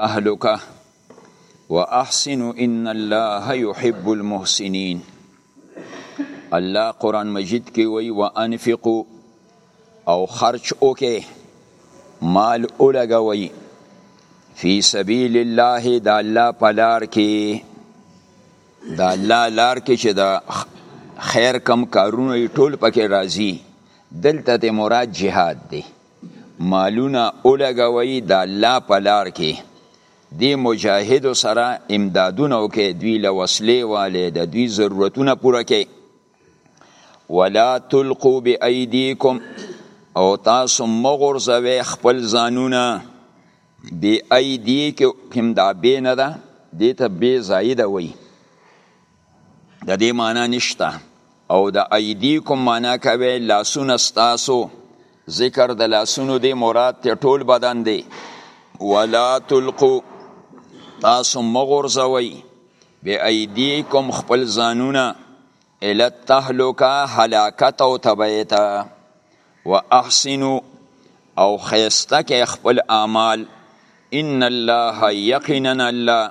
اهلک واحسن ان الله يحب المحسنين الله قران مجید کې وی وانفقوا او خرج وکي مال اولګوي فی سبیل الله د الله په لار کې د الله لار کې چې د خیر کم کارونه ټول پکې راځي دلته د مراد جهاد دی مالونه ولګوي د الله په لار کې دی مجاهدو سره امدادونه وکړي دوی له وسلې والي د دوی ضرورتونه پوره کړي ولا تلقوا بأيديكم او تاسو مغرزوي خپل ځانونه بأيديكم دا بینه ده دې ته بې زایده وایي د دې معنا نشته او د ایدیکم معنا کوي لاسونه ستاسو ذکر د لاسونو دی مراد ته ټول بدن دی ولا تلقو تاسو مغورځوي بی ایدیکم خپل ځانونه الی التهلکه هلاکت او تبعی ته و احسنو او خیسته کې خپل اعمال ان الله یقینا الله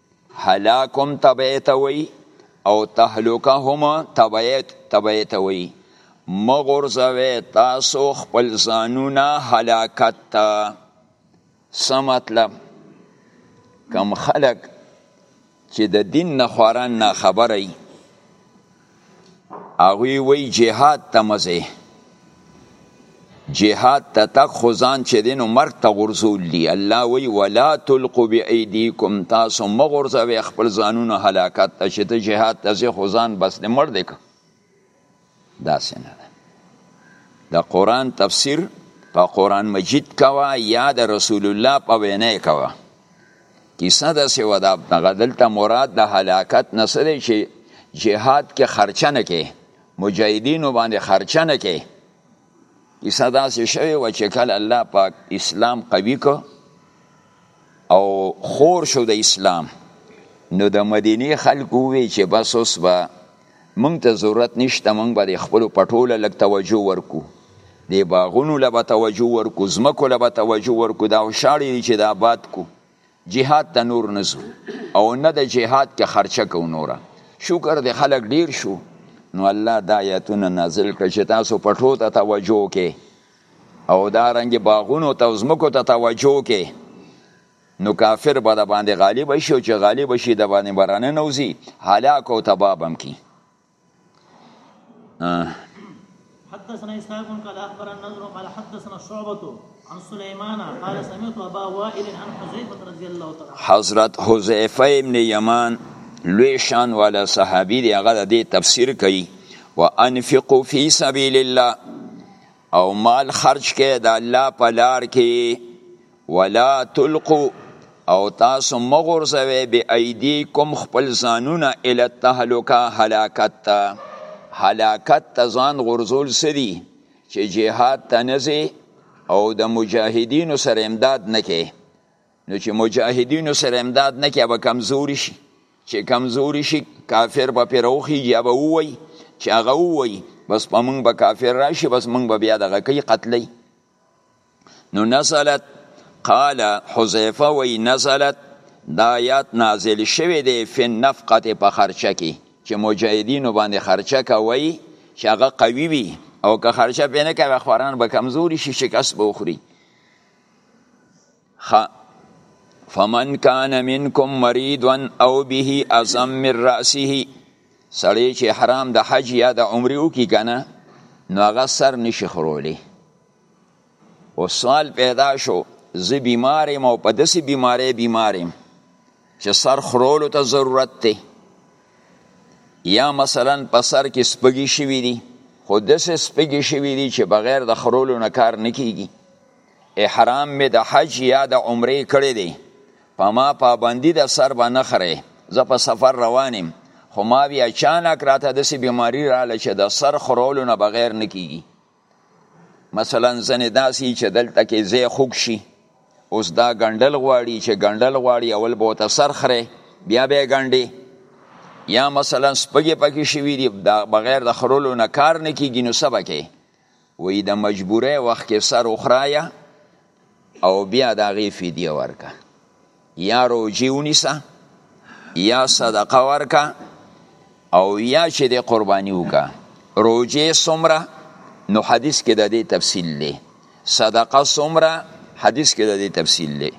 هلاک هم تبعیت وی او تهلوکه هم تبعیت تبعیت وی مغرزوی تاسو خپل ځانونه هلاکت ته څه مطلب کم خلک چې د دین نه خوران نه خبره هغوی وی جهاد ته مزه جهاد ته تک خو ځان چې دینو مرګ ته غرزول دي الله وی ولا تلقوا بأيديكم تاسو مغرزوي خپل ځانونه هلاکت ته چې ته جهاد ته ځې خو ځان بس دې مړ دې که داسې نه ده د قرآن تفسیر په قرآن مجید کوه یا د رسول الله په وینا کوه کیسه داسې وه دا دغه دلته مراد د هلاکت نه څه دی چې جهاد کې خرچه نه کې مجاهدینو باندې خرچه نه کې کیسه داسې شوې وه چې کله الله پاک اسلام قوي کو او خور شو د اسلام نو د مدینې خلکو وی چې بس اوس به مونږ ته ضرورت نشته مونږ به د خپلو پټو له لږ توجه ورکو د باغونو له به توجه ورکو ځمکو له به توجه ورکو دا وشاړې دي چې د آباد کو جهاد ته نور نه ځو او نه د جهاد کې خرچه کو نوره شکر د خلک ډیر شو نو الله دا آیتونه نازل کړ چې تاسو پټو ته توجه کې او دا رنګ باغونو ته ځمکو ته توجه کې نو کافر به د باندې غالب شي او چې غالب شي د باندې برنه نوزي هلاک او تبابم کی حدثنا اسحاق قال اخبرنا النضر قال حدثنا شعبة عن سليمان قال سمعت ابا وائل عن حذيفه رضي الله تعالى حضرت حذيفه ابن يمان لوی شان والا صحابي دی هغه د تفسیر کوي وانفقوا في سبيل الله او مال خرج کې د الله په لار کې ولا تلقو او تاسو مغورځوي بی ایدیکم خپل ځانونه الی التهلکه هلاکت ته هلاکت ته ځان غورځول څه دي چې جهاد ته نه ځې او د مجاهدینو سره امداد نه کې نو چې مجاهدینو سره امداد نه کې به کمزوري شي چې کمزوري شي کافر به پرې راوخیږي یا به ووایي چې هغه ووایي بس په موږ به کافر راشي بس موږ به بیا دغه کوي قتلوي نو نزلت قال حذیفه وی نزلت دا آیات نازل شوی دی فی النفقه په خرچه کې چې مجاهدینو باندې خرچه کوي چې هغه قوي وي او که خرچه پې نه کوي خوران به کمزوري شي شکست به وخوري خ فمن کان منکم مریضا او به ازم من راسه سړی چې حرام د حج یا د عمره وکي کنه نو هغه سر نشي خرولی او سوال پیدا شو زه بیمار یم او په داسې بیمارۍ بیمار یم چې سر خرولو ته ضرورت دی یا مثلا په سر کې سپږی شوي دي خو داسې سپږی شوي دي چې بغیر د خرولو نه کار نه کیږي احرام مې د حج یا د عمرې کړی دی په ما پابندی د سر به نه خره زه په سفر روانم خو ما بیا اچانک راته داسې بیماری رااله چې د سر خرولو نه بغیر نه کیږي مثلا ځنې داسې چې دلته کې ځای خوږ شي اوس دا ګنډل غواړي چې ګنډل غواړي اول به ورته سر خره بیا به یې ګنډي یا مثلا سپږې پکې شوي دي بغیر د خرولو نه کار نه کیږي نو څه به کې وی د مجبوری وخت کې سر اخرایا او بیا دا غی فدیه ورکا یا روجی ونیسا یا صدقه ورکا او یا چې د قربانی وکا روجی سمره نو حدیث کې د دې تفصیل دی صدقه سمره حدیث کې د دې تفصیل دی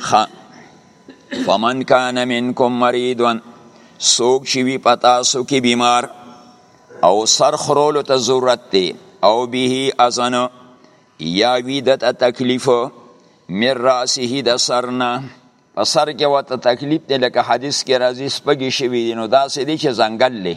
خ فمن کان منکم مریدون سوک چی وی پتاسو کی بیمار او سر خرولو ته ضرورت دی او به ازن یا وی دته تکلیف مر راسه د سرنا په سر کې وته تکلیف دی لکه حدیث کې راځي سپګی شوی دی نو داسې دی چې ځنګل لې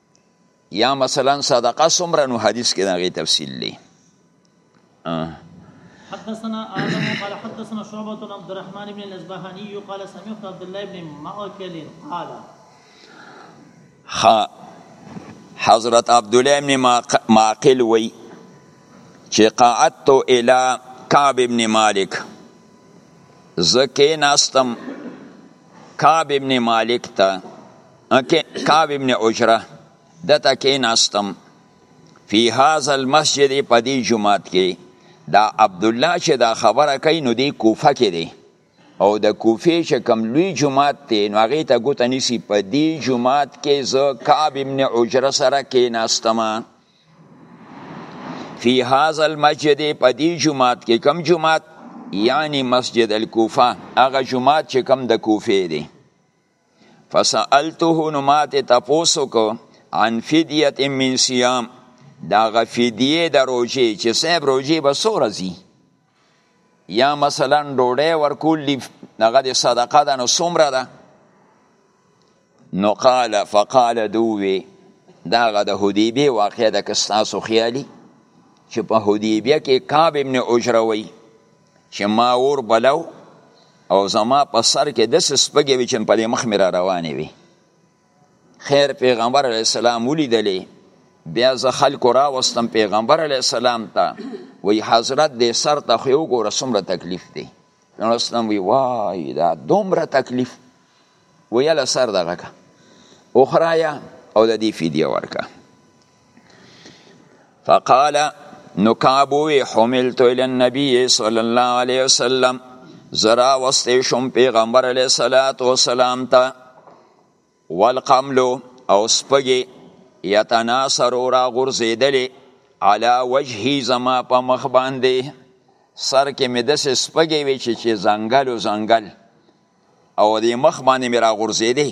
یا مثلا صدقه سمره نو حدیث کې دغه تفصیل دی حدثنا آدم قال حدثنا شعبة بن عبد الرحمن بن الأزبهاني قال سمعت عبد الله بن مأكل قال خا حضرت عبد الله بن ماقل وی چې قعدت الى كعب بن مالك زکه ناستم کعب ابن مالک ته کعب ابن عجره دته کې ناستم فی هذا المسجد په دې جمعات کې دا عبد الله چې دا خبره کوي نو دی کوفه کې دی او د کوفه چې کم لوی جمعات دی نو هغه ته ګوت نیسی په دې جمعات کې زه کعب ابن عجره سره کې ناستم فی هذا المسجد په دې جمعات کې کم جمعات یعنی مسجد الکوفه هغه جمعات چې کم د کوفه دی فسألته نو ما ته تپوس وکړو عن فدیت من صیام دا غفدیه د روژې چې صاحب روژې به څو ورځي یا مثلا ډوډۍ ورکول دی هغه د صدقه ده نو څومره ده نو قال فقال دوی داغه د حدیبیه واقع ده که ستاسو خیالي چې په حدیبیه کې کعب ابن عجره وی چې ما اور بلو او زما په سر کې داسې سپږې وي چې په دې مخ مې را روانې وي خیر پیغمبر علیه السلام ولیدلې بیا زه خلکو راوستم پیغمبر علیه السلام ته وی حضرت دې سر ته خو وګوره څومره تکلیف دی نو اسلام وی وای دا دومره تکلیف ویله سر دغه کا اخرایا او د دې فدیه ورکه فقال نو کعب وی حملت الى النبي صلى الله عليه وسلم زرا واستې شوم پیغمبر علیه الصلاۃ والسلام ته والقمل او سپګي یتناصر را غورځیدلې علا وجهي زما په مخ باندې سر کې مې داسې سپګي وي چې چې ځنګل او ځنګل او د مخ باندې مې راغورځېدې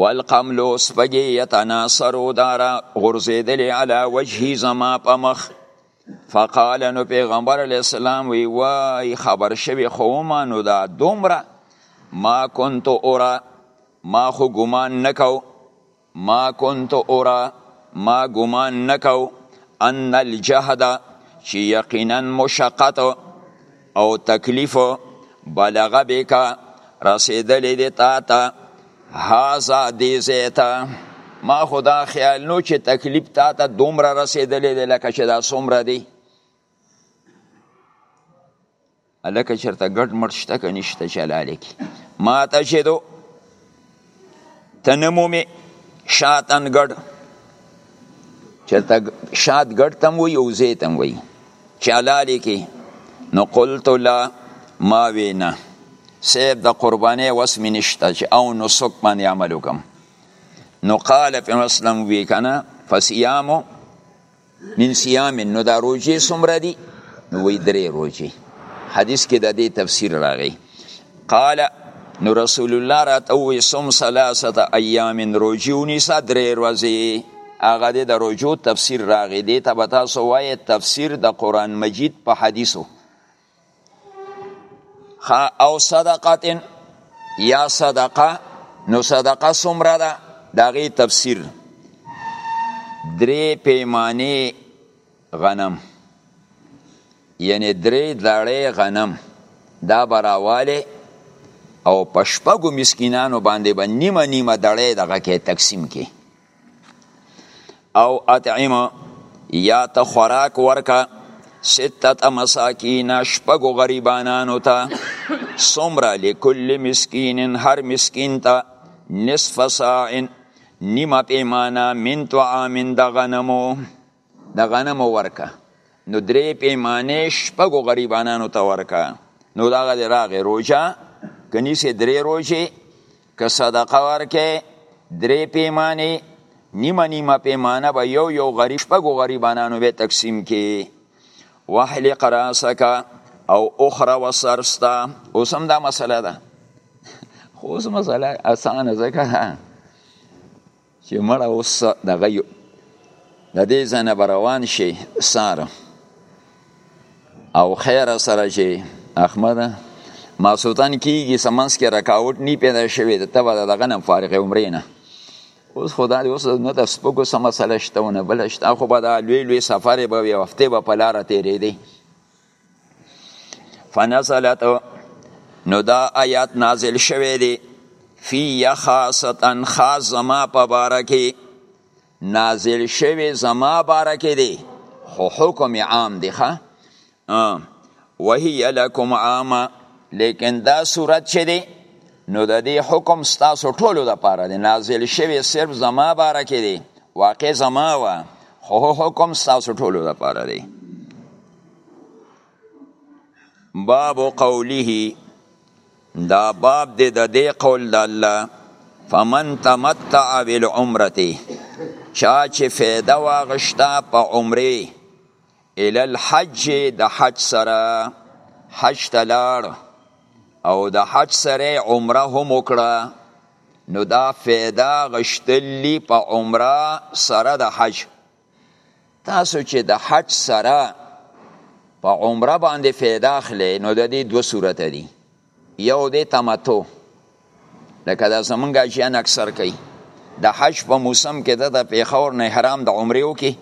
والقملو سپګې یتناصرو دارا غورځېدلې علا وجهي زما په مخ فقال نو پیغمبر علی السلام وی وای خبر شوی خو ما نو دا دومره ما كنت اورا ما خو ګمان نکاو ما کنت ارا ما ګمان نکو ان الجهد چی یقینا مشقت او تکلیف بلغ بک رسیدلی دی تا تا هازا دی زیتا ما خدا خیال نو چی تکلیف تا تا دومره رسیدلی دی لکه چی دا سمره دی هلکه چرته ګډ مټ شته که نشته چې حلاله کړي ما ته چې دو ته نه مومې شاتن ګډ چرته شات ګډ ته هم وایي او زه ته هم وایي چې حلاله کړي نو قلت لا ما وی نه صاحب د قربانۍ وس مې نشته چې او نو سک باندې عمل وکم نو قال فی مسلم وی کنه فصیامو من صيام نو دا روزي څومره دي نو وی درې روزي حدیث کې د دې تفسیر راغی قال نو رسول الله رات او صوم ثلاثه ایام روزي ونیسا درې ورځې هغه د روزو تفسیر راغی دی ته تاسو وایي تفسیر د قران مجید په حدیثو او صدقه یا صدقه نو صدقه سمره ده داغی تفسیر درې پیمانه غنم یعنی درې دړې غنم دا براواله او پشپګو مسکینانو باندې به با نیمه نیمه دړې دغه کې تقسیم کې او اطعمه یا ته خوراک ورکه ستت مساکین شپږو غریبانانو ته سمره لکل مسکین هر مسکین ته نصف ساعن نیمه پیمانه من طعام د غنمو د غنمو ورکه نو درې پیمانه شپږو غریبانانو ته ورکا نو دا غل راغې روجا کني سي درې روجي که صدقه ورکه درې پیمانه نیمه نیمه پیمانه به یو یو غریب شپږو غریبانانو به تقسیم کی وحل قراسک او اخرى وسرستا اوس هم دا مسله ده خو اوس مسله اسانه ځکه چې مړه اوس دغه یو د دې ځنه روان شي سار او خیر سره شي احمد ما سلطان کیږي سمنس کې رکاوټ نی پیدا شوی د تبا دغه نه فارغ عمرې نه اوس خدا دې اوس نه د سپکو سم مسله شته ونه بل شته خو به دا لوی لوی سفر به وي هفته به په لار تیرې دی فنزلت نو دا آیات نازل شوه دی فی خاصتا خاص زما په باره کې نازل شوی زما باره کې دی خو حکم عام دی ښه وهی لکم عامه لیکن دا صورت چې دی نو د دې حکم ستاسو ټولو د پاره دی نازل شوی صرف زما باره کې دی واقع زما وه خو حکم ستاسو ټولو د پاره دی باب قوله دا باب دی د دې قول د الله فمن تمتع بالعمره چا چې فایده واغشتا په عمره ال الحج د حج سره حج تلاړ او د حج سره عمره هم وکړه نو دا فایده غشتلی په عمره سره د حج تاسو چې د حج سره په عمره باندې فایده اخلي نو د دې دوه صورت دي یو د تمتو لکه دا زمونږ اجیان اکثر کوي د حج په موسم کې د پیښور نه حرام د عمره وکي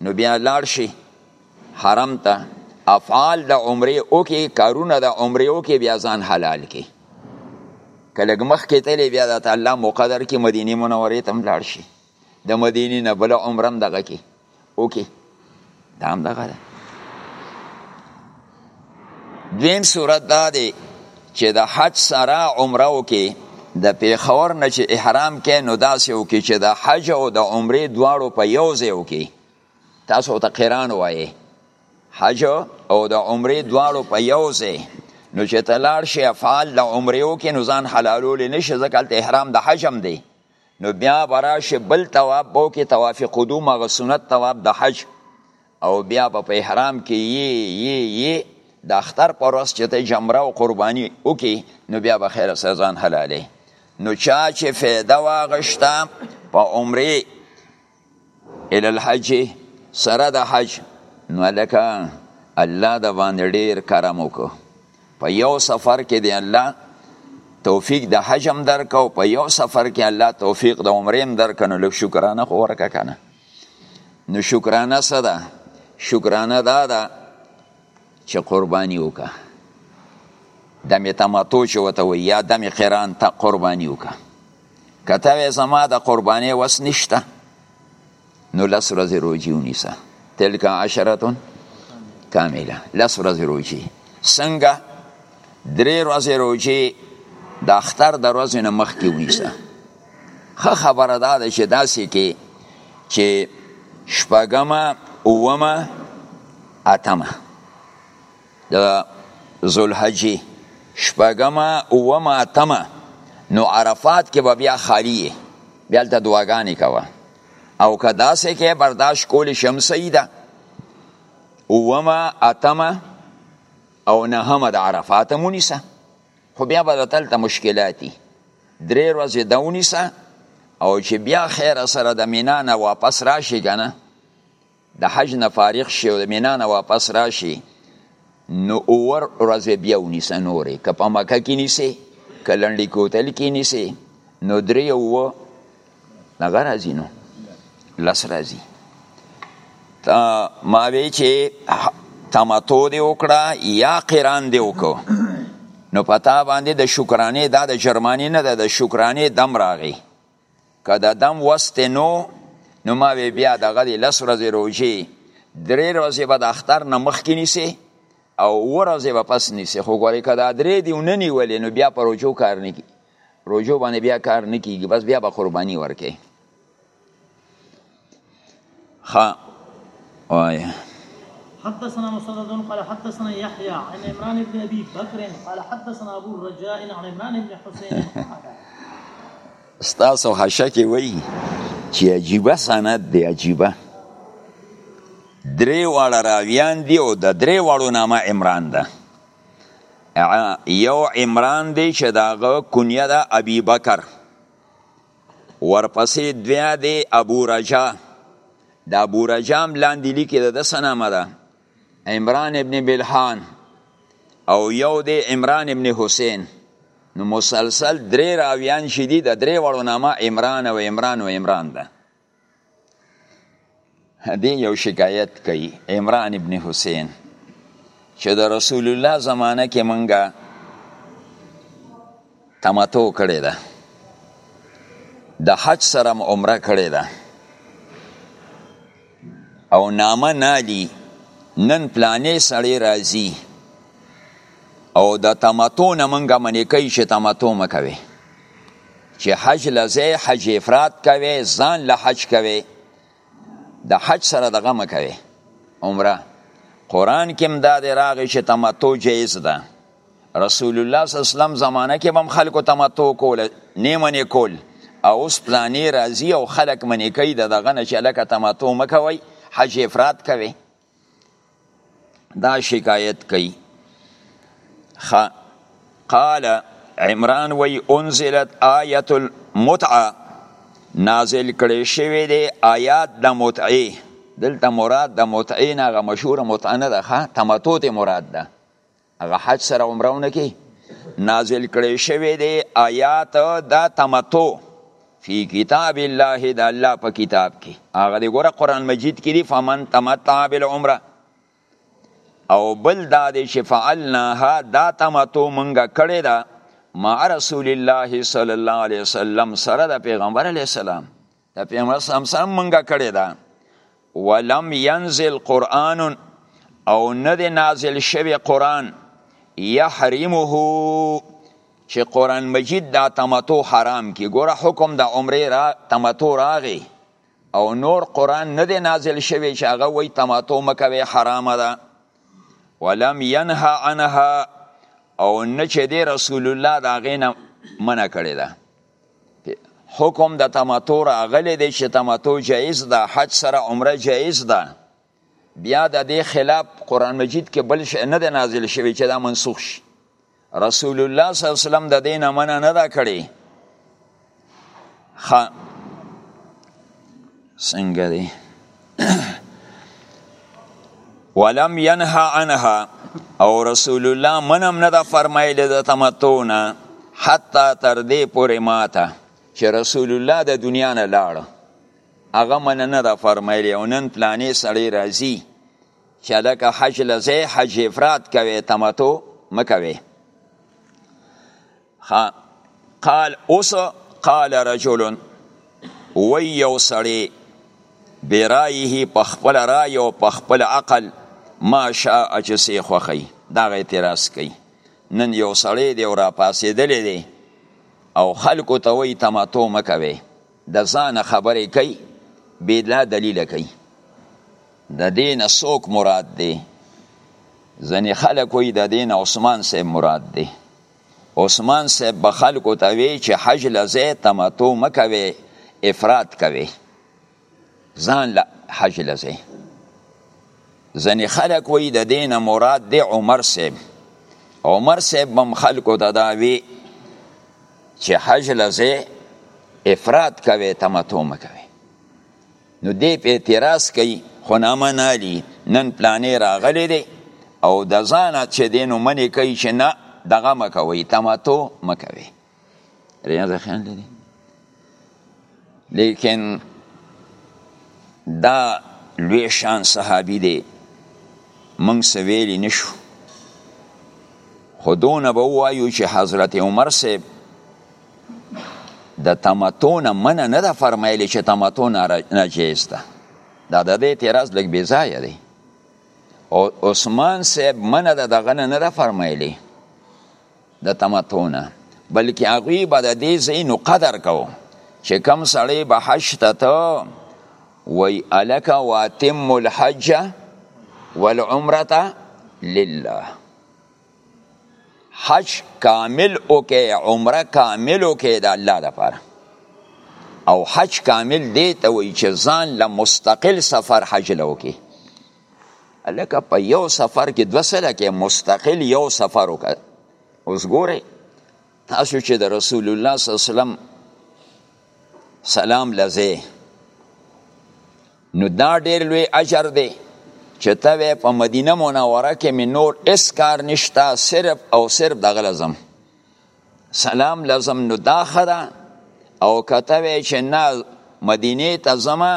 نو بیا لاړ شي حرم ته افعال د عمره وکي کارونه د عمره وکي بیا ځان حلال کی کله مخ کې تلې بیا د الله مقدر کې مدینه منوره ته لاړ شي د مدینې نه بل عمره هم دغه کې اوکې دا هم دغه ده دویم صورت دا دی چې د حج سره عمره وکې د پیښور نه چې احرام کې نو داسې وکې چې د حج او د عمرې دواړو په یو ځای وکې تاسو ته قران وایې حج او د عمرې دواړو په یو ځای نو چې تلار شي افعال د عمرې وکې نو ځان حلالول نه شي ځکه احرام د حج هم دی نو بیا براشه بل تواب بو کې طواف قدوم هغه سنت تواب د حج او بیا په احرام کې یی یی یی د اختر پر ورځ چې ته جمره او قرباني وکي نو بیا به خیر سره ځان حلالې نو چا چې فایده واغشته په عمره الی الحج سره د حج نو لکه الله د باندې ډیر کرم وکړو په یو سفر کې دی الله توفیق د حج هم درک او په یو سفر کې الله توفیق د عمره هم درک نو لږ شکرانه خو ورکه کنه نو شکرانه څه ده شکرانه دا ده چې قرباني وکړه دمې تماتو چې ورته وایي یا دمې قران ته قرباني وکړه که ته وې زما د قربانې وس نشته نو لس ورځې روجي ونیسه تلک عشرتون کامله لس ورځې روجي څنګه درې ورځې روجي د اختر د ورځې نه مخکې ونیسه ښه خبره دا ده چې داسې کې چې شپږمه اومه اتمه د ذوالحجې شپږمه اومه اتمه نو عرفات کې به بیا خالی یې بیا هلته دعاګانې کوه او که داسې کې برداشت کولی شي هم صحیح ده اومه اتمه او نهمه د عرفات هم ونیسه خو بیا به درته هلته مشکلات دي درې ورځې ده ونیسه او چې بیا خیر سره د مینا نه واپس راشي که نه د حج نه فارغ شي او د مینا نه واپس راشي نو اوور ورځې بیا ونیسه نورې که په مکه کې نیسې که لنډي کوتل کې نیسې نو درې اووه دغه راځي نو لس راځي ما وی چې تمتو دی وکړه یا قران دی وکړه نو پتا باندې د شکرانه دا د جرمانی نه ده د شکرانه دم راغی که د دم وست نو نو ما وی بیا دغه دی لس ورځې روژې درې ورځې به د اختر نه مخکې نیسې او اوه ورځې به پس نیسې خو ګورې که دا درې دې ونه نیولې نو بیا په روژو کار نه کي روژو باندې بیا کار نه کیږي بس بیا به قرباني ورکې خا وایا حدثنا مسدد قال حدثنا يحيى عن عمران بن ابي بكر قال حدثنا ابو الرجاء عن عمران بن حسين استاسو حشکی وی چې عجیبه سند دی عجیبه درې واړه راویان دی او د درې واړو نامه عمران ده یو عمران دی چې داغه کنیه ده ابي بکر ورپسې بیا دی ابو رجا د ابو رجا هم لاندې لیکي د ده څه نامه ده عمران ابن بلحان او یو دی عمران ابن حسین نو مسلسل درې راویان چې دي د درې وړو نامه عمران او عمران او عمران ده دی یو شکایت کوي عمران ابن حسین چې د رسول الله زمانه کې منګه تمتو کړی ده د حج سره عمره کړی ده او نامه نالی نن پلانې سړی راځي او د تمتو نه منګه منې کوي چې تمتو مکوي چې حج لزه حج افراد کوي ځان له حج کوي د حج سره دغه مکوي عمره قران کې هم دا دی راغی چې تمتع جایز ده رسول الله صلی الله علیه وسلم زمانه کې هم خلکو تمتع کول نیمنه کول او اوس پلانې راځي او خلک منې کوي د دغه نه چې لکه تمتع مکوي حج افراد کوي دا شکایت کوي خ قال عمران وی انزلت آیت المتعه نازل کړي شوی دی آیات د متعه دلته مراد د متعه نه غ مشهور متعه نه ده تمتع ته مراد ده هغه حج سره عمرونه کې نازل کړي شوی دی آیات دا تمتو فی کتاب الله د الله په کتاب کې هغه دی ګوره قران مجید کې دی فمن تمتع بالعمره او بل دا دی چې فعلناها دا تمتو مونږه کړی دا مع رسول الله صلی الله علیه وسلم سره د پیغمبر علیه السلام د پیغمبر صلی الله علیه وسلم منګه کړی ده ولم ينزل قرآن او نه دی نازل شوی قرآن یحرمه چې قرآن مجید دا تمتو حرام کی ګوره حکم د عمره را تمتو راغی او نور قرآن نه دی نازل شوی چې هغه وی تمتو مکوي حرام ده ولم ينهى عنها او نه چې دی رسول الله دا غینه منع کړی ده حکم د تمتع راغلی دی چې تمتع جایز ده حج سره عمره جایز ده بیا د دې خلاف قران مجید کې بل شی نه دی نازل شوی چې دا منسوخ شي رسول الله صلی الله علیه وسلم د دې نه منع نه دا کړی څنګه دی ولم ينها عنها او رسول الله منم نه دا فرمایلی د تمتونه حتی تر دې پورې ماته چې رسول الله د دنیا نه لاړ هغه من نه دا فرمایلی او نن پلانې سړی راځي چې لکه حج لځه حج افراد کوي تمتو مکوي ها قال اوس قال رجل وی یو سړی برایه په خپل رای او په خپل عقل ما شاء چې سي خوخی دا غي اعتراض کوي نن یو سړی دی او را پاسېدلې دی او خلکو ته وی تماتو مکوي د ځان خبرې کوي بلا دلیل کوي د دین سوک مراد دی ځنې خلک وی د دین عثمان سه مراد دی عثمان صاحب به خلکو ته وی چې حج لزه تمتع مکوي افراد کوي ځان له حج لزه ځنې خلک وی د دین مراد دی عمر صاحب عمر صاحب بم خلکو ته دا وی چې حج لزه افراد کوي تمتع مکوي نو دی په اعتراض کوي خو نه منالي نن پلانې راغلی دی او د ځانه چې دی نو منې کوي چې نه دغه مه کوئ تمتو مه کوئ ریاض خیال لري لیکن دا لوی شان صحابي دی موږ څه ویلی نشو خو دونه به ووایو چې حضرت عمر صاحب د تمتع نه منع نه ده فرمایلی چې تمتع ناجیز ده دا د دې اعتراض لږ بې ځایه دی او عثمان صاحب منع ده دغه نه نه ده فرمایلی د تمتع نه بلکې هغوی به د دې ځایونو قدر کوو چې کم سړی به حج ته ته وی الکه واتم الحج والعمرته لله حج کامل وکي عمره کامل وکي د الله لپاره او حج کامل دی ته وایي چې ځان له مستقل سفر حج له وکي لکه په یو سفر کې دوه سره کې مستقل یو سفر وکړ اوس ګوره تاسو چې د رسول الله صلی الله علیه وسلم سلام لزه نو دا ډیر لوی اجر دی چې ته په مدینه منوره کې مې نور اس کار نشته صرف او صرف دغه لازم سلام لازم نو دا خره او کته وی چې نه مدینه ته زما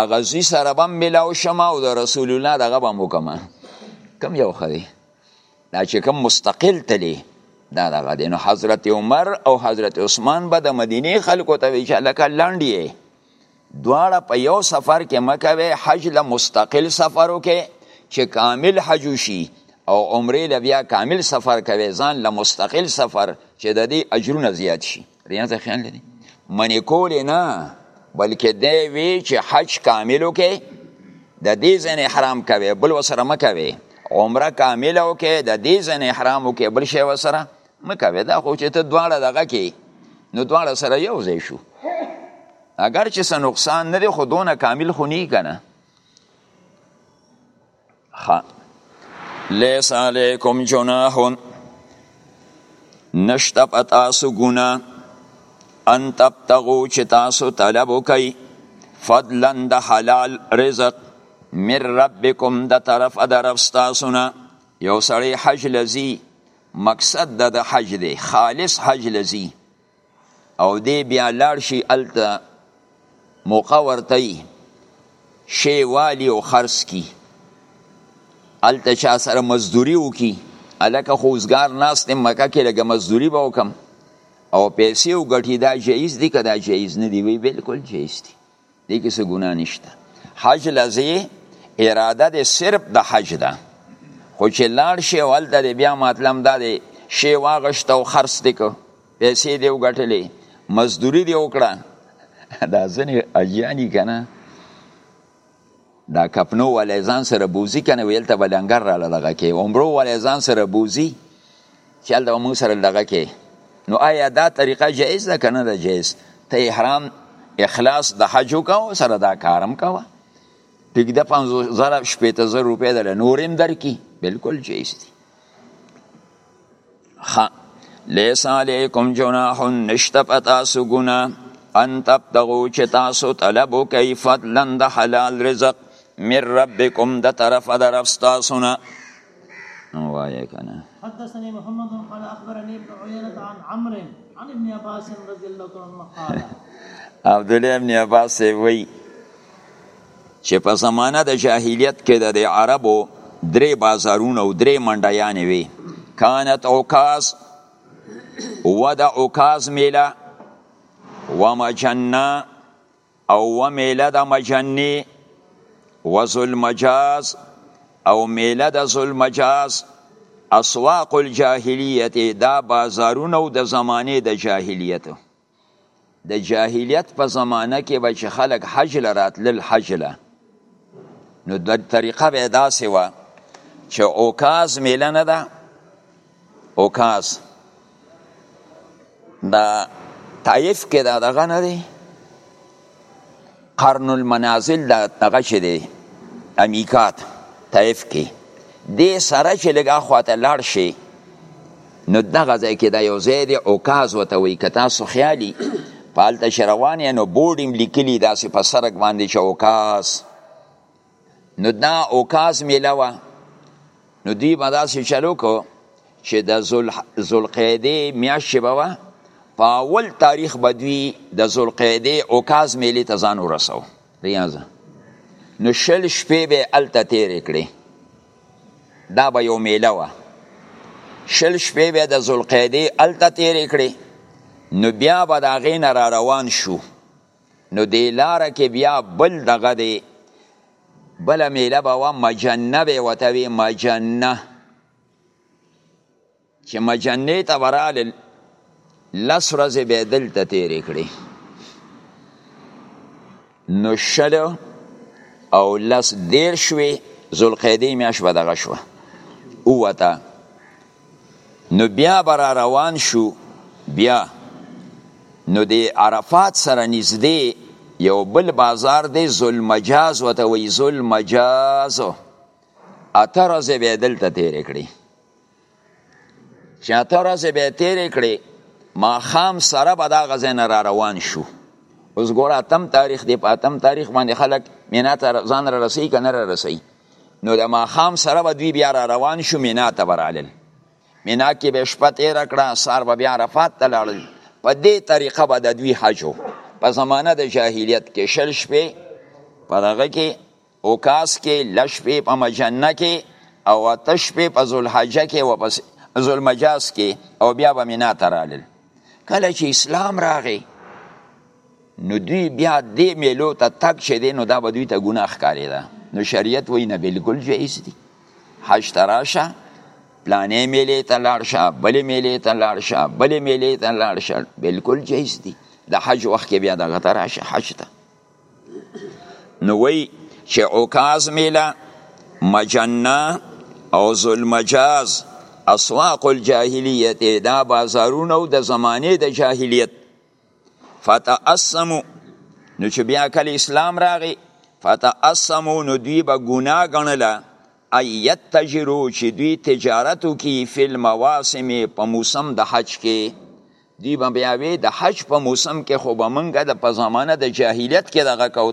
اغزی سره بم ملاو شم او د رسول الله دغه بم وکم کم یو خدي دا چې کم مستقل تلی دا دغه دی نو حضرت عمر او حضرت عثمان به د مدینه خلکو ته وی چې لکه لاندې دواړه په یو سفر کې مکوي حج له مستقل سفرو کې چې کامل حج شي او عمره له بیا کامل سفر کوي ځان له مستقل سفر چې د دې اجرونه زیات شي ریاض خیال لري منې کول نه بلکې دی وی چې حج کامل وکي د دې ځین احرام کوي بل وسره مکوي عمره کامل وکي د دې ځین احرام وکي بل شی وسره مکوې دا خو چې ته دواړه دغه کې نو دواړه سره یو ځای شو اگر چې څه نقصان نه دی خو دونه کامل خو نه کنه ها لیس علیکم جناح نشته په تاسو ګناه ان تبتغو چې تاسو طلب وکئ فضلا د حلال رزق من ربکم د طرف د رب ستاسو نه یو سړی حج لذي مقصد د د حج دی خالص حج لذي او دی بیا لاړ شي الته موقع ورته شی والی او خرڅ کی الته چا سره مزدوری وکي الکه خو اوسګار ناست مکه کې لګه مزدوری به وکم او پیسې وګټي دا جایز دي که دا جایز نه دی وی بالکل جایز دي دې کې څه ګناه نشته حج لزی اراده دې صرف د حج ده خو چې لاړ شي او هلته دې بیا مطلب دا دی شی واغشت او خرڅ دې کو پیسې دې وګټلې مزدوري دې وکړه دا ځنې اجیاني که نه دا کپنو ولې ځان سره بوزي کنه ویل ته بلنګر را لږه کې عمرو ولې ځان سره بوزي چې دا مو سره لږه کې نو آیا دا طریقه جایز ده کنه ده جایز ته احرام اخلاص د حج کو سره دا کارم کوه ټیک د 5000 شپې ته 1000 روپې ده نورم درکې بالکل جایز دي خ لیس علیکم جناح نشته په تاسو ګناه ان تبتغو چې تاسو طلب وکړئ فضلا د حلال رزق من ربکم د طرفه د رب ستاسو نه وایه که نه حدثني محمد قال اخبرني ابن عيينة عن عمرو عن ابن عباس رضي الله عنه قال عبد الله ابن عباس وی چې په زمانه د جاهلیت کې د عربو درې بازارونه او درې منډیانې وي کانت عکاس و د عکاس میله و مجنه او و میله د مجنی و ظلمجاز او میله د ظلمجاز اسواق الجاهلیت دا بازارونه او د زمانه د جاهلیت د جاهلیت په زمانه کې به چې خلک حج له راتلل حج له نو د طریقه به داسې وه چې اوکاز میله نه ده اوکاز دا طایف کې دا دغه نه دی قرن المنازل دا دغه چې دی امیکات طیف کې دې سره چې لږ اخواته لاړ شي نو دغه ځای کې دا یو ځای دی عکاظ ورته وایي که تاسو خیالي په هلته چې روان یې نو بورډ هم لیکلي داسې په سرک باندې چې عکاظ نو دا اوکاز میله وه نو دوی به داسې چلو کو چې د ذوالقعدې میاشت چې به وه په اول تاریخ به دوی د ذوالقعدې اوکاز میلې ته ځان ورسو ریاضه نو شل شپې به هلته تېرې کړې دا به یو میله وه شل شپې به د ذوالقعدې هلته تېرې کړې نو بیا به د هغې نه را روان شو نو دی لار کې بیا بل دغه دی بل میله به و مجنه به وته وی مجنه چې مجنه ته ورالل لس ورځې به دلته تیرې کړې نو شل او لس دیر شوې ذوالقعدې میاش به دغه شوه اووته نو بیا به را روان شو بیا نو د عرفات سره نږدې یو بل بازار دی ذوالمجاز ورته وایي ذوالمجاز اته ورځې به یې دلته تېرې کړې چې اته ورځې به یې تېرې کړې ماښام سره به دغه ځای نه را روان شو اوس ګوره اتم تاریخ دی په اتم تاریخ باندې خلک مینا ته ځان را رسوي که نه را رسوي نو د ماښام سره به دوی بیا را روان شو مینا ته به رالل مینا کې به شپه تېره کړه سهار به بیا عرفات ته لاړل په دې طریقه به د دوی حج و په زمانه د جاهلیت کې شل شپې په دغه کې اوکاس کې لس شپې په مجنه کې او اته شپې په ذوالحجه کې واپس ذوالمجاز کې او بیا به مینا ته رالل کله چې اسلام راغی نو دوی بیا دې میلو ته تک چې دی نو دا به دوی ته ګناه ښکارې ده نو شریعت وایي نه بلکل جایز دي حج ته راشه پلانې میلې ته لاړ شه بلې میلې ته لاړ شه بلې میلې ته لاړ شه بلکل جایز دي د حج وخت کې بیا دغه ته راشه حج ته نو وایي چې عکاز میله مجنه او ظلمجاز اسواق الجاهلیت دا بازارونه او د زمانه د جاهلیت فتعصمو نو چې بیا کله اسلام راغی فتعصمو نو دوی به ګناه ګڼله ایت تجرو چې دوی تجارت وکړي فی المواسم په موسم د حج کې دوی به بیا وی د حج په موسم کې خو به موږ د په زمانه د جاهلیت کې دغه کو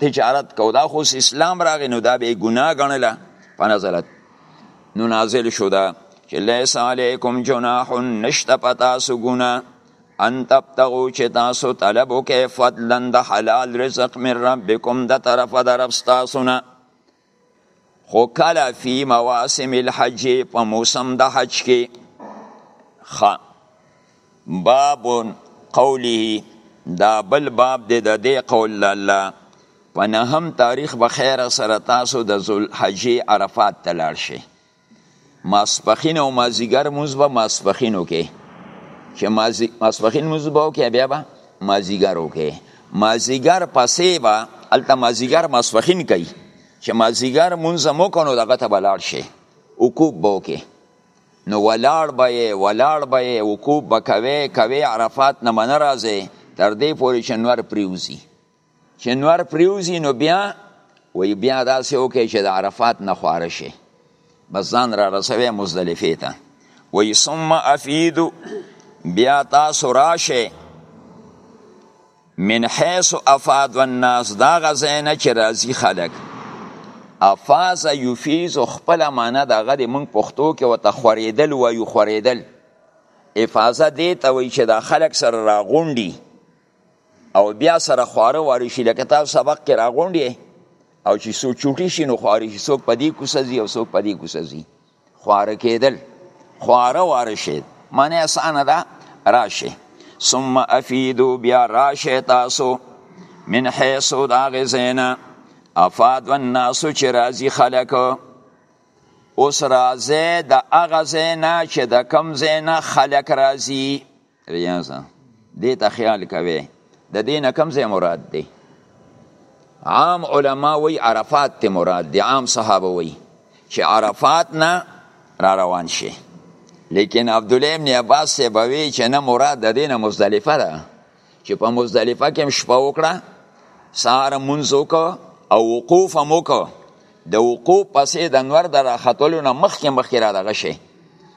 تجارت کو دا خو اسلام راغی نو دا به ګناه ګڼله فنزلت نو نازل شو دا چې لیس علیکم جناح نشته په تاسو ګناه ان تبتغو چې تاسو طلب وکې فضلا د حلال رزق من ربکم د طرفه د رب ستاسو نه خو کله فی مواسم الحج په موسم د حج کې خ باب قوله دا بل باب دی د دې قول الله په نهم تاریخ به خیر سره تاسو د ذوالحجې عرفات ته لاړ شئ ماسپخین او مازیګر موز به ماسپخینو کې چې ماسپخین موز به وکړي بیا به مازیګر وکړي مازیګر پسې به هلته مازیګر ماسپخین کوي چې مازیګر مونځ هم وکړو نو دغه ته به لاړ شي وقوف به وکړي نو ولاړ به یې ولاړ به یې وقوف به کوې کوې عرفات نه منه راځې تر دې پورې چې نور پریوځي چې نور پریوزی نو بیا وی بیا داسې وکړي چې د عرفات نه خواره شي بس ځان را رسوي مزدلفه ته وی ثم افیدو بیا تاسو راشه من حیث افاد والناس دا غزینه چې راځي خلک افاز یفیز خپل معنا د غد مونږ پښتو کې وته خوریدل وایو خوریدل افاظه دې ته وایي چې دا خلک سره راغونډي او بیا سره خواره واره شي لکه تاسو سبق کې راغونډي او چې سو چوټي شي نو خواره شي څوک په دې کوسه ځي او څوک په دې کوسه ځي خواره کېدل خواره واره شي معنی اسانه ده راشه ثم افیدو بیا راشه تاسو من حیثو دا غزینا افاد و الناسو چې راځي خلک اوس راځي د هغه زینا چې د کم زینا خلک راځي ریاضه دې ته خیال کوي د دې نه کم ځای مراد دی عام علما وی عرفات ته مراد دی عام صحابه وی چې عرفات نه را روان شي لیکن عبد الله ابن عباس سے بوي چې نه مراد د دینه مزدلفه ده چې په مزدلفه کې شپه وکړه سهار مونږ وکړه او وقوف هم وکړه د وقوف پسې د نور د راختلو نه مخکې مخکې را دغه شي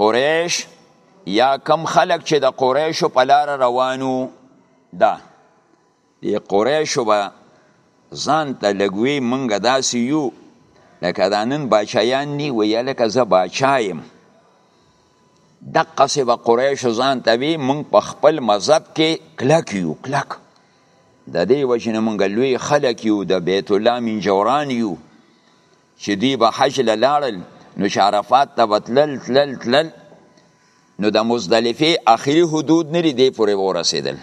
قریش یا کم خلق چې د قریشو په لار روانو دا دی قریشو به ځان ته لګوي منګه داسې یو لکه دا نن باچایان دی وی لکه زه باچایم دقه سی به قریشو ځان ته وی منګ په خپل مذهب کې کلک یو کلک د دې وجنه منګ لوی خلک یو د بیت الله من جوران یو چې دوی به حج له لاړل نو چې عرفات ته به تلل تلل تلل نو د مزدلفې اخري حدود نه دې پورې ورسېدل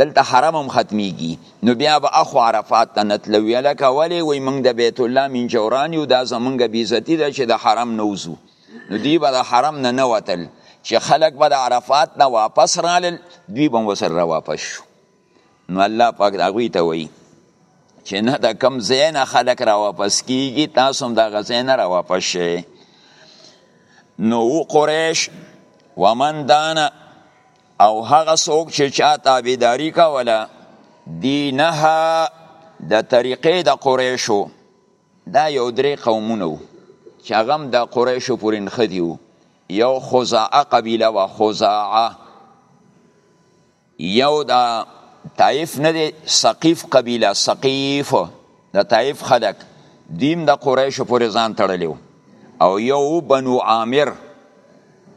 دلته حرم هم ختمیږي نو بیا به اخو عرفات ته نتلو یا لکه ولی وای موږ د بیت الله من جوران یو دا زمونږ بیزتی ده چې د حرم نه وزو نو دی به د حرم نه نه وتل چې خلک به د عرفات نه واپس رالل دوی به وسره واپس شو نو الله پاک دا غوی ته وایي چې نه د کم ځای نه خلک را واپس کیږي تاسو هم دغه ځای نه را واپس شئ نو و قریش ومن دانا او هغه څوک چې چا تابعداري کوله دینها د طریقې د قریشو دا یو درې قومونه وو چې هغه هم د قریشو پورې نښتي وو یو خزاعه قبیله وه خزاعه یو دا طائف نه دی سقیف قبیله سقیف د طائف خلق دیم د قریشو پورې ځان تړلیو او یو بنو عامر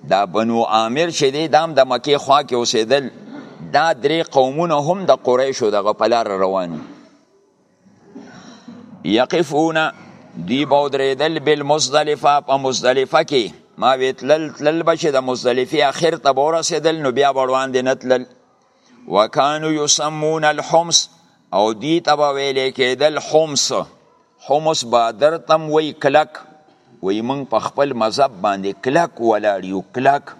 دا بنو عامر چې دی دام د مکې خوا کې اوسېدل دا درې قومونه هم د قریشو دغه په لار روانو یقفون دی بودریدل بالمزدلفه په مزدلفه کې ما وی تلل تلل بچ د مزدلفه اخر ته ورسېدل نو بیا وړوان دي نه تلل وکانو یسمون الحمص او دی ته ویل کېدل حمص حمص بادر تم وی کلک وی مونږ په خپل مذهب باندې کلک ولاړ یو کلک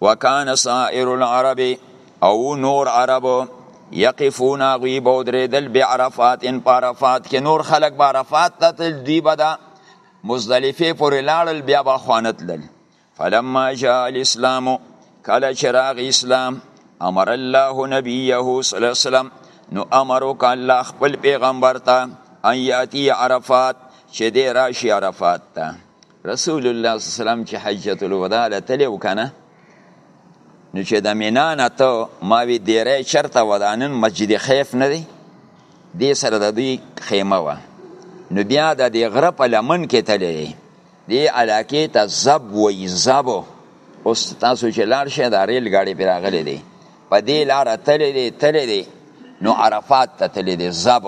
وکان سائر العرب او نور عرب یقفون غوی بودریدل بعرفات ان عرفات کې نور خلق به عرفات ته تل دوی به دا مزدلفه پر لاړل بیا به خوانت لل فلما جاء الاسلام کله چراغ اسلام امر الله نبیه صلی الله علیه وسلم نو امر وک الله خپل پیغمبر ته ان یاتی عرفات چې دې راشي عرفات ته رسول الله صلی الله علیه وسلم چې حجۃ الوداع لتلی وکنه نو چې د مینا نه ته ما وی دیره چرته ودانن مسجد خیف نه دی دې سره د دوی خیمه وه نو بیا د دې غره په لمن کې تللی دی دې علاقې ته زب وایي زبو اوس تاسو چې لاړ شئ د ریل ګاډي پرې راغلی دی په دې لار تللی دی تللی دی نو عرفات ته تللی دی زب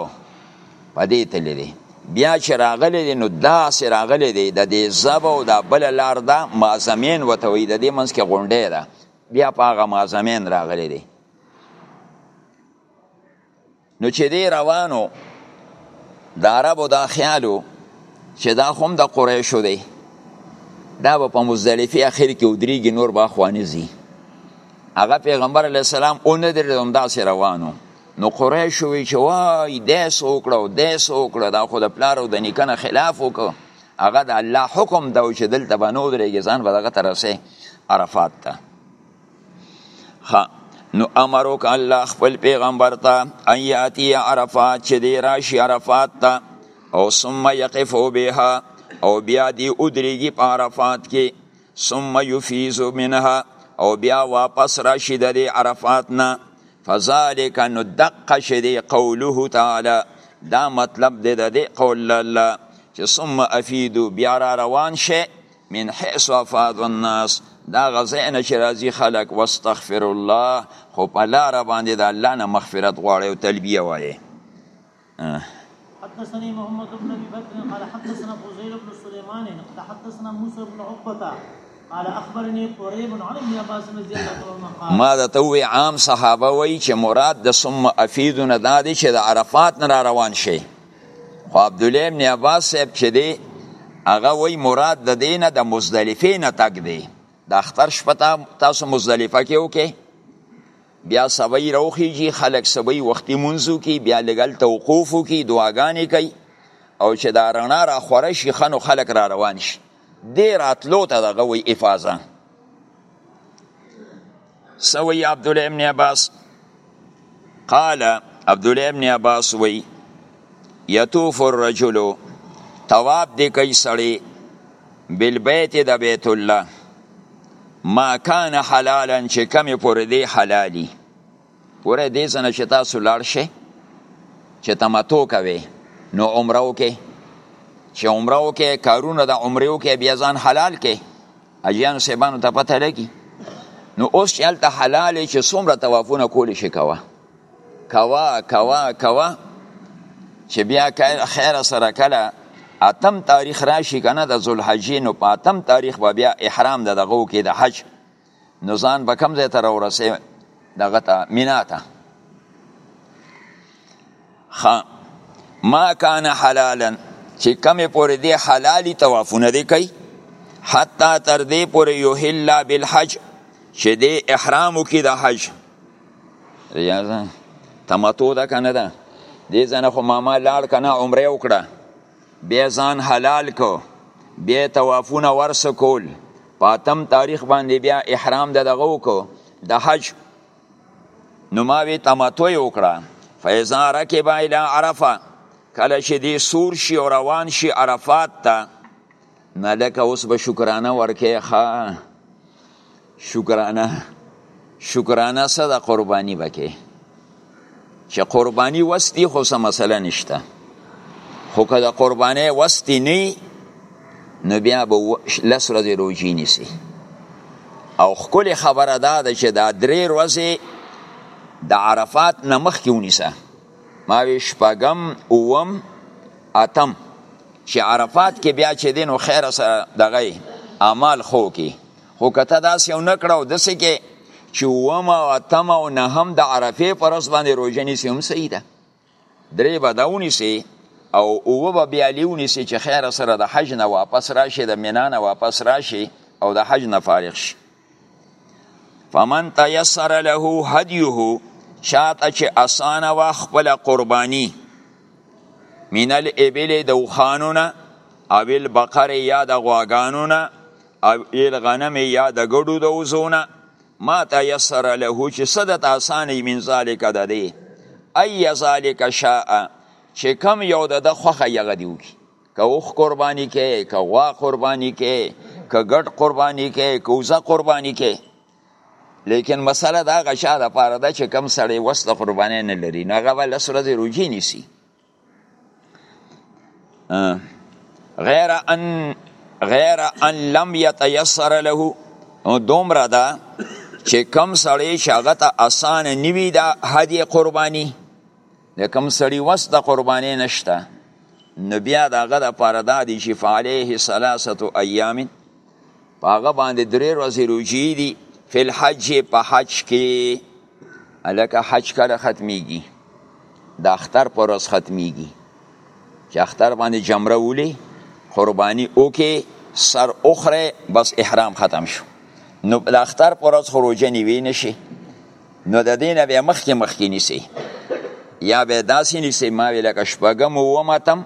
په دې تللی دی بیا چې راغلی دی نو داسې راغلی دی د دې زب او د بل لار دا معظمین وته وي د دې منځ کې غونډې ده بیا په هغه معظمین راغلی دی نو چې دی روانو د عربو دا خیالو چې دا هم د قریشو دی دا به په مزدلفه اخر کې ودریږي نور به خوانه زی هغه پیغمبر علی السلام او نه درلم دا سره روانو نو قریش وی چې وای د سوکړو د سوکړو دا خو د پلار او د نیکنه خلاف وکړو هغه د الله حکم دا چې دلته بنو درېږي ځان به دغه ترسه عرفات ته ها نو امر وک الله خپل پیغمبر ته ایاتی عرفات چې دی راشي عرفات ته او ثم یقفو بها او بیا دی ادریږي په عرفات کې ثم یفیز منها او بیا واپس راشي د عرفات نه فذلک نو دقه شدی قوله تعالی دا مطلب دی د قول الله چې ثم افیدو بیا را روان شي من حيث افاض الناس دا غزه نه چې راځي خلک واستغفر الله خو په لار باندې د الله نه مغفرت غواړي او تلبیه وایي حدثني محمد بن ابي بكر قال حدثنا فضيل بن سليمان قال حدثنا موسى بن عقبه قال اخبرني قريب عن ابن عباس رضي الله عنه قال ما دا توي عام صحابه وای چې مراد د ثم افیدونه دا دي چې د عرفات نه روان شي خو عبد الله ابن عباس صاحب چې دی هغه وای مراد د دینه د مزدلفه نه تک دی د اختر شپه تاسو مزدلفه کې وکې بیا سبای روخیږي خلک سبای وختي منځو کې بیا لګل توقوف کې دعاګانې کوي او چې دا رڼا را خوره شي خنو خلک را روان شي دې راتلو ته دغه وی افاظه سوی عبد الله ابن عباس قال عبد الله ابن عباس وی یطوف الرجل تواب دی کوي سړی بالبیت د بیت الله ما کان حلالا چې کمی پورې دی حلالي پورې دې سنه چې تاسو لاړ شئ چې تمتو کوي نو عمره وکي چې عمره وکي کارونه د عمره وکي بیا ځان حلال کې اجیان صاحبانو ته پته لګي نو اوس چې هلته حلال چې څومره توافونه کولی شي کوه کوه کوه کوه چې بیا خیر سره کله اتم تاریخ راشي کنه د ذوالحجې نو په اتم تاریخ به بیا احرام د دغه کې د حج نو ځان به کم ځای ته راورسې دغه ته مینا ته خا ما کان حلالا چې کمې پورې دی حلالي توافونه دی کوي حتی تر دې پورې یو هلا بالحج چې دی احرام وکړي د حج ریاضه تمتو ده کنه ده دې ځنه خو ماما لاړ کنه عمره وکړه بیا ځان حلال کو بیا توافونه ورس کول پاتم تاریخ باندې بیا احرام د دغه وکړو د حج نو ما وی تمتع وکړه فیضا رکب الى عرفه کله چې دی سور شي او روان شي عرفات ته ملک اوس به شکرانه ورکه ښا شکرانه شکرانه صد قربانی بکه چې قرباني وستي خو څه مسله نشته خو که د قرباني وستي نه نو بیا به لس ورځې روژې نیسي او ښکلې خبره دا ده چې دا درې ورځې د عرفات نه مخکې ونیسه ما وی شپږم اووم اتم چې عرفات کې بیا چې دی نو خیر سره دغه اعمال خو کې خو که ته داسې ونه کړه او داسې کې چې اومه او اتمه او نهم د عرفې پر ورځ باندې روژه نیسې هم صحیح ده درې به دا ونیسې او اووه به بیا لې ونیسې چې خیره سره د حج نه واپس راشې د مینا نه واپس راشې او د حج نه فارغ شي فمن تیسر له هدیه چاته چې اسانه وه خپله قرباني من الابل د اوښانو نه او البقرې یا د غواګانو نه او ایل غنم یا د ګډو د وزونه ما تیسر له چې صد تاسانې من ذالک د دی ای ذالک شاء چې کم یو د خوخه یغه دیو کی که اوخ قربانی کې که غوا قربانی کې که ګډ قربانی کې که وزه قربانی کې لیکن مسله دا غشا د پاره ده چې کم سړی وس د قربانې نه لري نو هغه ول سره روجي نیسی غیر ان غیر ان لم یتیسر له دومره ده چې کم سړی چې هغه ته اسانه نه وي دا هدیه قرباني د کم سړی وس د قرباني نشته نو بیا د هغه دپاره دا دی چې فعلیه ثلاثه ایام په هغه باندې درې ورځې روژې دي فی الحج په حج کې هلکه حج کله ختمیږي د اختر پر ورځ ختمیږي چې اختر باندې جمره ولي قرباني وکې سر اخره بس احرام ختم شو نو د اختر پر ورځ خروجه نیوی نشي نو د دې نه بیا مخکې مخکې نیسي یا به داسې نیسي ما وی لکه شپږم اووم اتم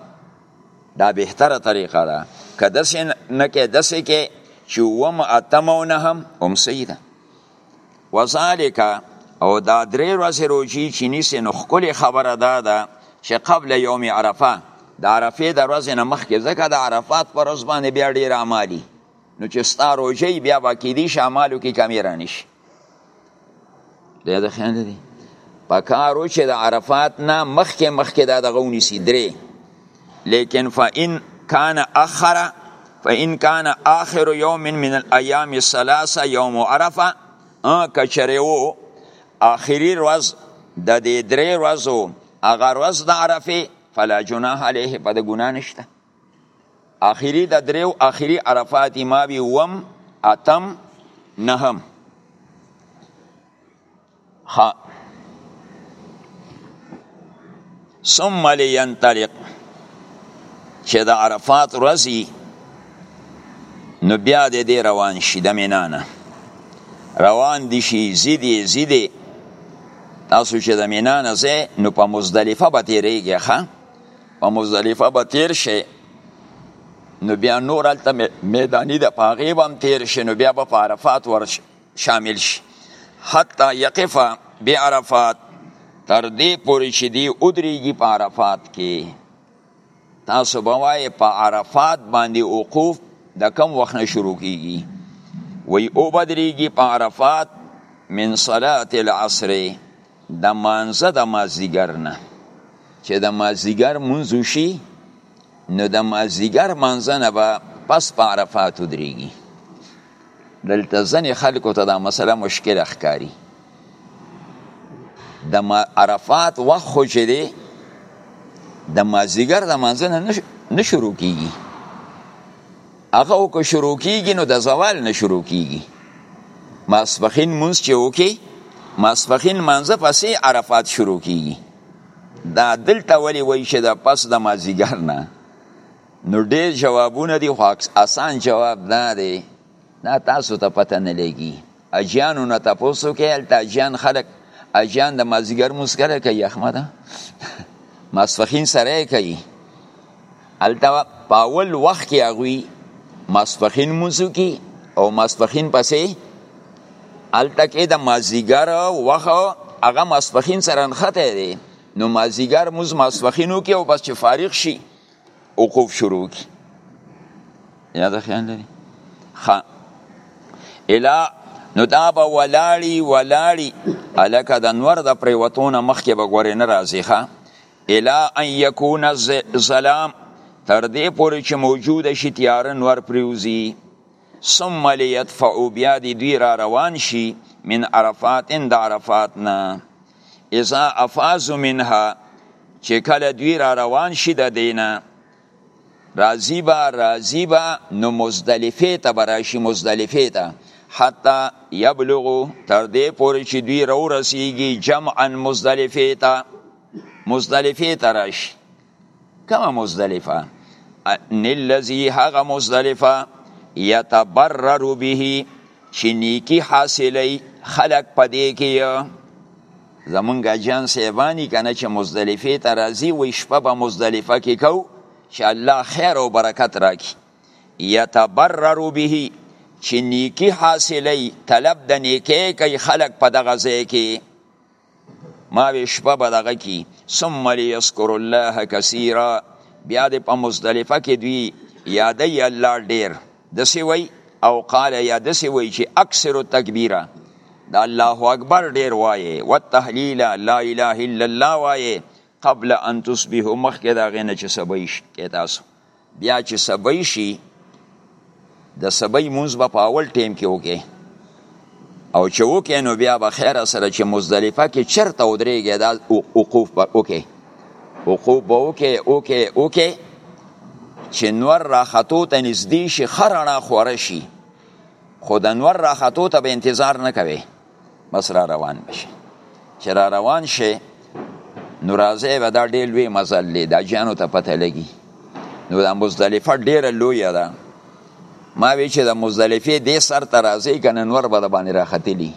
دا بهتره طریقه ده که داسې نه کې داسې کې چې اووم اتم او نهم هم صحیح ده وذالک او دا درې ورځې روژې چې نیسې نو ښکلې خبره دا ده چې قبل یوم عرفه د عرفې د ورځې نه مخکې ځکه د عرفات پر ورځ باندې بیا ډېر اعمالي نو چې ستا روژې بیا به کیدی شي اعمالو کې کمی رانشي دا د خیال دی پکارو چې د عرفات نه مخکې مخکې دا دغه ونیسي درې لیکن فإن کان اخر فإن کان آخر یوم من الایام الثلاثه یوم عرفه کچره وو آخري ورځ د دې درې ورځو هغه ورځ د عرفه فلا جناح علیه په د ګناه نشته اخیری د دریو اخیری عرفات ماوی وم اتم نهم ها ثم لینطلق چې د عرفات ورځی نو بیا د دې روان شي د مینانه روان دي شي زیدي زیدي تاسو چې د مینانه سه نو په مزدلفه به تیریږي ښه په مزدلفه به تیر شي نو بیا نور هلته میدانی ده په هغې به هم تیر شي نو بیا به په عرفات ور شامل شي حتی یقفه بی عرفات تر دې پورې چې دی ودرېږي په عرفات کې تاسو به وایې په عرفات باندې وقوف د کم وخت نه شروع کیږي وی او بدریږي په عرفات من صلات العصر د مانزه د مازیګر نه چې د مازیګر مونږ شي نو د مازیګر مانزه نه به پس په عرفات درېږي دلته ځنې خلکو ته دا مسله مشکله ښکاري د عرفات وخت خو چې دی د مازیګر د مانزه نه نه شروع کیږي هغه او که شروع کیږي نو د زوال نه شروع کیږي ماسپخین مونږ چې وکي ماسپخین مانځه پسې عرفات شروع کیږي دا دلته ولی وای چې دا پس د مازیګر نه نو ډېر جوابونه دي خو اسان جواب دا دی دا تاسو ته پته نه لګي اجیانو نه تاسو کې الته اجیان خلک اجیان د مازیګر موس کړه کوي احمد ماسفخین سره کوي الته په اول وخت کې هغوی ماسفخین موسو کې او ماسفخین پسې الته کې د مازیګر وخت هغه ماسفخین سره نخته دی نو مازیګر موز ماسفخینو کې او بس چې فارغ شي وقوف شروع کی یاد خیال لري خا الا نو دا به ولاړی ولاړی الکه د نور د پریوتونه مخکې به ګورې نه راځي ښا الا ان یکون الظلام تر دې پورې چې موجود شي تیار نور پریوزی ثم ليدفعو بیا دی دوی را روان شي من عرفات د عرفات نه اذا افاظو منها چې کله دوی را روان شي د دینه راضی با راضی با نو مزدلفه ته براشي مزدلفه ته حتی یبلغو تر دې پورې چې دوی رو رسیږي جمعا مزدلفه ته مزدلفه ته راشي کومه مزدلفه ان الذي هغه مزدلفه يتبرر به چې نیکی حاصلی خلق پدې کې زمونږ جان سیبانی کنه چې مزدلفه ته راځي وي شپه به مزدلفه کې کو چې الله خیر او برکت راکړي یتبرر به چې نیکی حاصلی طلب د نیکی کوي خلق په دغه ځای کې ما وی شپه به دغه کی ثم ليذكر الله كثيرا بیا د په مزدلفه کې دوی یادی الله ډیر دسی وی او قال یا دسی وی چې اکثر تکبیره د الله اکبر ډیر وایي والتحلیل لا اله الا الله وایي قبل ان تصبحوا مخکې دا غنه چې سبیش کې تاسو بیا چې سبی شي د سبی مونږ به په اول ټیم کې وکې او چې وکې نو بیا به خیر سره چې مزدلفه کې چرته ودرېږي دا وقوف به وکې وقوف به وکې وکې وکې چې نور راختو ته نږدې شي خرڼه خوره شي خو د نور راختو ته به انتظار نه کوي بس را روان بشه چې را روان شي نو راځي به دا ډېر لوی مزل دی دا جانو ته پته لګي نو دا مزدلفه ډېره لویه ده ما وی چې د مزدلفه دې سر ته راځي که نه نور به د باندې راختلی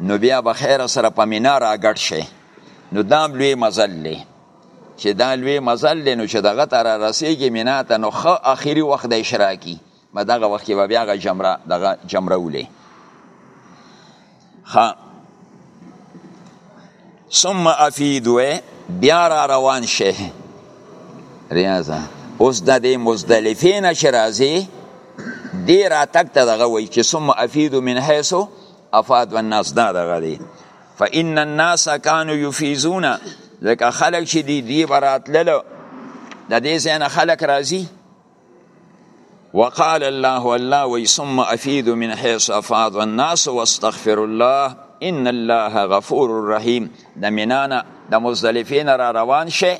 نو بیا به خیر سره په مینا راګډ شي نو دا لوی مزل دی چې دا لوی مزل دی نو چې دغه ته را رسېږي مینا ته نو ښه اخري وخت د اشراقي په دغه وخت کې به بیا هغه جمره دغه جمره ولې ښه ثم افیدو بیا را روان شه ریاضه اوس د دې مزدلفې نه چې راځې دې راتګ ته دغه وایي چې ثم افیدو من حیثو افاد والناس دا دغه دی فإن الناس كانوا يفيزون ځکه خلک چې دی دی براتللو د دې ځای نه خلک راځي وقال الله والله وی ثم افید من حيث افاض الناس واستغفر الله ان الله غفور رحیم د منانا د مزدلفین را روان شي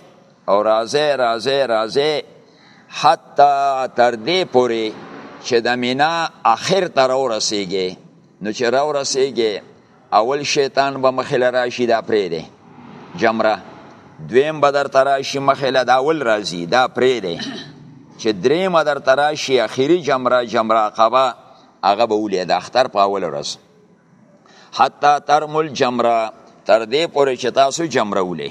او رازه رازه رازه حتی تر دې پوري چې د مینا اخر ته راورسیږي نو چې راورسیږي اول شیطان به مخې له راشي دا پرې دی جمره دویم به در تراشي مخې له دا اول راځي دا پرې دی چې دریم در تراشي اخیری جمره جمره عقبه هغه به ولې د اختر په اول ورځ حتی ترمل جمره تر دې پورې چې تاسو جمره ولې